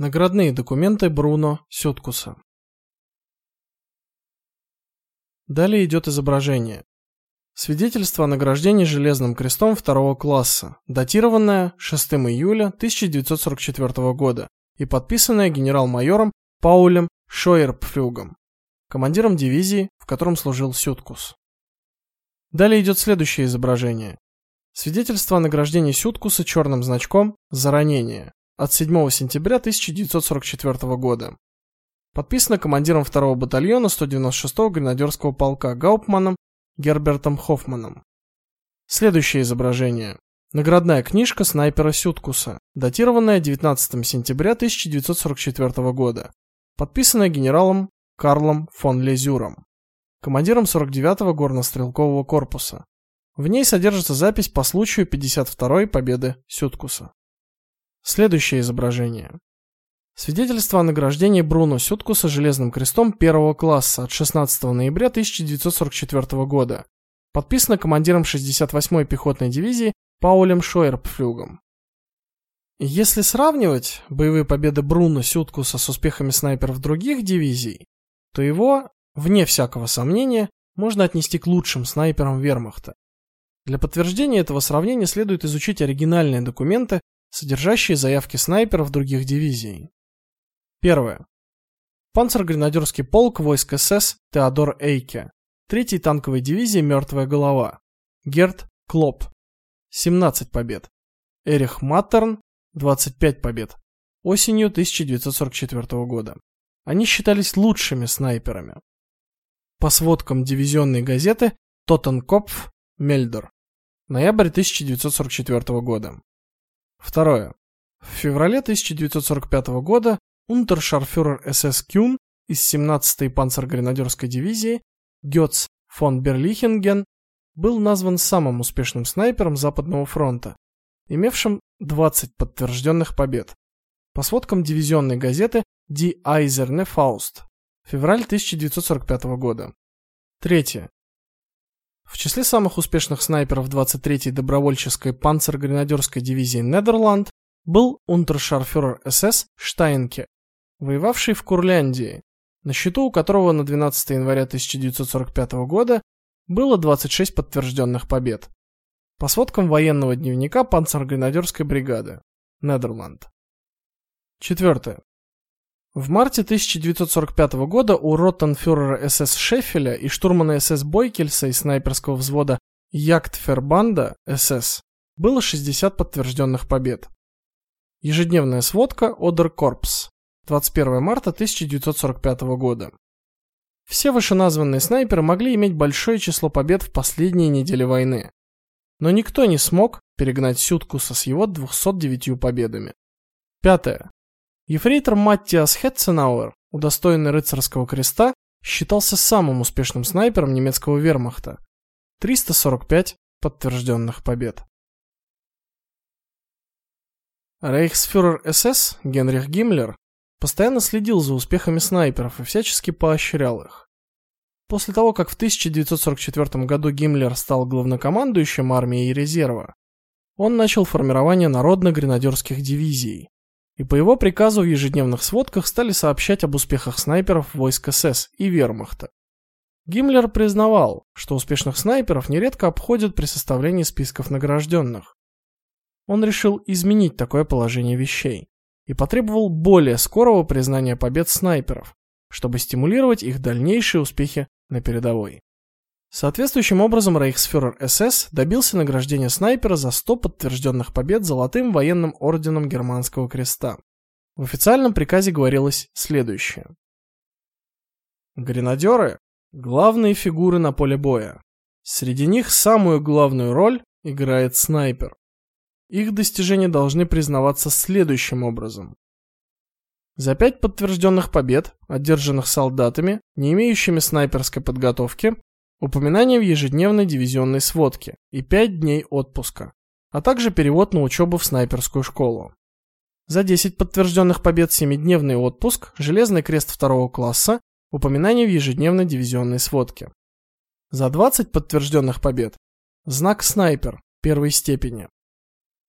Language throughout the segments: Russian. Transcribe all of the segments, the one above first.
Наградные документы Бруно Сюткуса. Далее идет изображение. Свидетельство о награждении Железным крестом второго класса, датированное 6 июля 1944 года и подписанное генерал-майором Паулем Шойерпфлюгом, командиром дивизии, в котором служил Сюткус. Далее идет следующее изображение. Свидетельство о награждении Сюткуса черным значком за ранение от 7 сентября 1944 года. Подписано командиром 2-го батальона 196-го гренадерского полка Гауптманом Гербертом Хоффманом. Следующее изображение. Наградная книжка снайпера Сюткуса, датированная 19 сентября 1944 года. Подписанная генералом Карлом фон Лезюром, командиром 49-го горнострелкового корпуса. В ней содержится запись по случаю 52-й победы Сюткуса. Следующее изображение. Свидетельство о награждении Бруно Сюткуса Железным крестом первого класса от 16 ноября 1944 года. Подписано командиром 68-й пехотной дивизии Паулем Шойерпфлюгом. Если сравнивать боевые победы Бруно Сюткуса с успехами снайперов других дивизий, то его, вне всякого сомнения, можно отнести к лучшим снайперам Вермахта. Для подтверждения этого сравнения следует изучить оригинальные документы, содержащие заявки снайперов других дивизий. Первое. Панцергренадерский полк войск СС Теодор Эйке. 3-й танковой дивизии Мертвая голова. Герт Клоп. 17 побед. Эрих Маттерн 25 побед. Осенью 1944 года. Они считались лучшими снайперами. По сводкам дивизионной газеты Тоттенкопф Мельдер. Ноябрь 1944 года. Второе. В феврале 1945 года унтершарфюрер СС Кюн из 17-й панцергренадерской дивизии Гёц фон Берлихинген был назван самым успешным снайпером Западного фронта, имевшим 20 подтвержденных побед. По сводкам дивизионной газеты Die Eiserne Faust, февраль 1945 года. Третье. В числе самых успешных снайперов 23-й добровольческой панцергренадерской дивизии Нидерланд был унтершарфюрер СС Штайнке, воевавший в Курляндии, на счету у которого на 12 января 1945 года было 26 подтвержденных побед. По сводкам военного дневника панцергренадерской бригады. Нидерланд. Четвертое. В марте 1945 года у ротенфюрера СС Шеффеля и штурмана СС Бойкельса из снайперского взвода Яктфербанда СС было 60 подтвержденных побед. Ежедневная сводка Одер Корпс. 21 марта 1945 года. Все вышеназванные снайперы могли иметь большое число побед в последние недели войны. Но никто не смог перегнать Сюткуса с его 209 победами. Пятое. Ефрейтор Маттиас Хетценауэр, удостоенный рыцарского креста, считался самым успешным снайпером немецкого вермахта. 345 подтвержденных побед. Рейхсфюрер СС Генрих Гиммлер постоянно следил за успехами снайперов и всячески поощрял их. После того, как в 1944 году Гиммлер стал главнокомандующим армией резерва, он начал формирование народно-гренадерских дивизий. И по его приказу в ежедневных сводках стали сообщать об успехах снайперов войск СС и Вермахта. Гиммлер признавал, что успешных снайперов нередко обходят при составлении списков награжденных. Он решил изменить такое положение вещей и потребовал более скорого признания побед снайперов, чтобы стимулировать их дальнейшие успехи на передовой. Соответствующим образом рейхсфюрер СС добился награждения снайпера за 100 подтвержденных побед золотым военным орденом Германского креста. В официальном приказе говорилось следующее: Гренадеры главные фигуры на поле боя. Среди них самую главную роль играет снайпер. Их достижения должны признаваться следующим образом. За пять подтвержденных побед, одержанных солдатами, не имеющими снайперской подготовки, упоминание в ежедневной дивизионной сводке и пять дней отпуска, а также перевод на учебу в снайперскую школу. За 10 подтвержденных побед семидневный отпуск, Железный крест второго класса, упоминание в ежедневной дивизионной сводке. За 20 подтвержденных побед знак снайпер первой степени.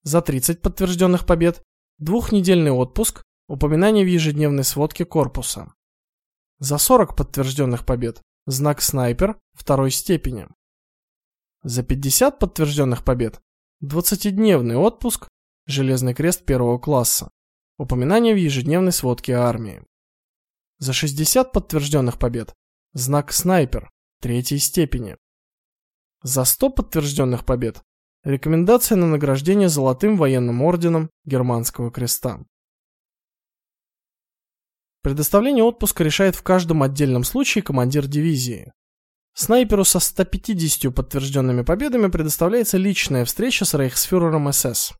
За 30 подтвержденных побед двухнедельный отпуск, упоминание в ежедневной сводке корпуса. За 40 подтвержденных побед знак снайпер второй степени. За 50 подтвержденных побед 20-дневный отпуск Железный крест первого класса. Упоминание в ежедневной сводке армии. За 60 подтвержденных побед знак снайпер третьей степени. За 100 подтвержденных побед рекомендация на награждение золотым военным орденом Германского креста. Предоставление отпуска решает в каждом отдельном случае командир дивизии. Снайперу со 150 подтвержденными победами предоставляется личная встреча с рейхсфюрером СС.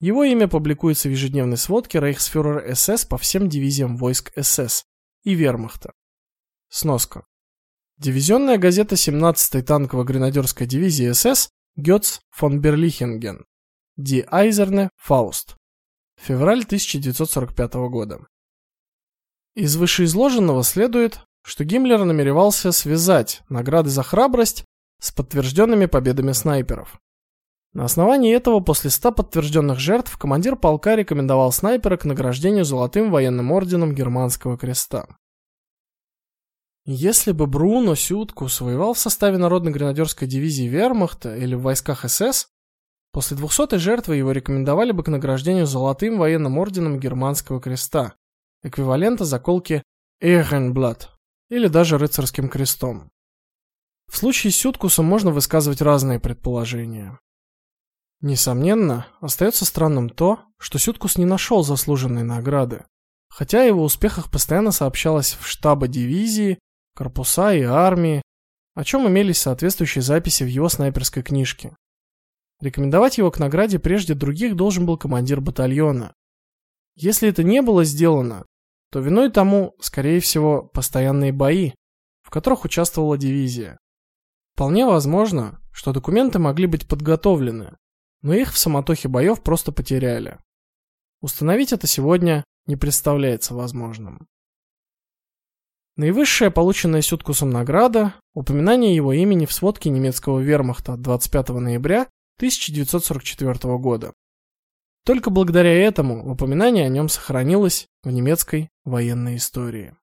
Его имя публикуется в ежедневной сводке рейхсфюрер СС по всем дивизиям войск СС и Вермахта. Сноска. Дивизионная газета 17-й танково-гренадерской дивизии СС Гёц фон Берлихинген. Ди Айзерне Фауст. Февраль 1945 года. Из вышеизложенного следует, что Гиммлер намеревался связать награды за храбрость с подтвержденными победами снайперов. На основании этого после 100 подтвержденных жертв командир полка рекомендовал снайпера к награждению золотым военным орденом Германского креста. Если бы Бруно Сюткус воевал в составе Народной гренадерской дивизии Вермахта или в войсках СС, после 200-й жертвы его рекомендовали бы к награждению золотым военным орденом Германского креста, эквивалента заколки Ehrenblatt или даже рыцарским крестом. В случае с Сюткусом можно высказывать разные предположения. Несомненно, остается странным то, что Сюткус не нашел заслуженной награды. Хотя его успехах постоянно сообщалось в штабе дивизии, корпуса и армии, о чем имелись соответствующие записи в его снайперской книжке. Рекомендовать его к награде прежде других должен был командир батальона. Если это не было сделано, то виной тому, скорее всего, постоянные бои, в которых участвовала дивизия. Вполне возможно, что документы могли быть подготовлены, но их в самотохе боев просто потеряли. Установить это сегодня не представляется возможным. Наивысшая полученная Сюткусом награда упоминание его имени в сводке немецкого вермахта от 25 ноября 1944 года. Только благодаря этому упоминание о нем сохранилось в немецкой военной истории.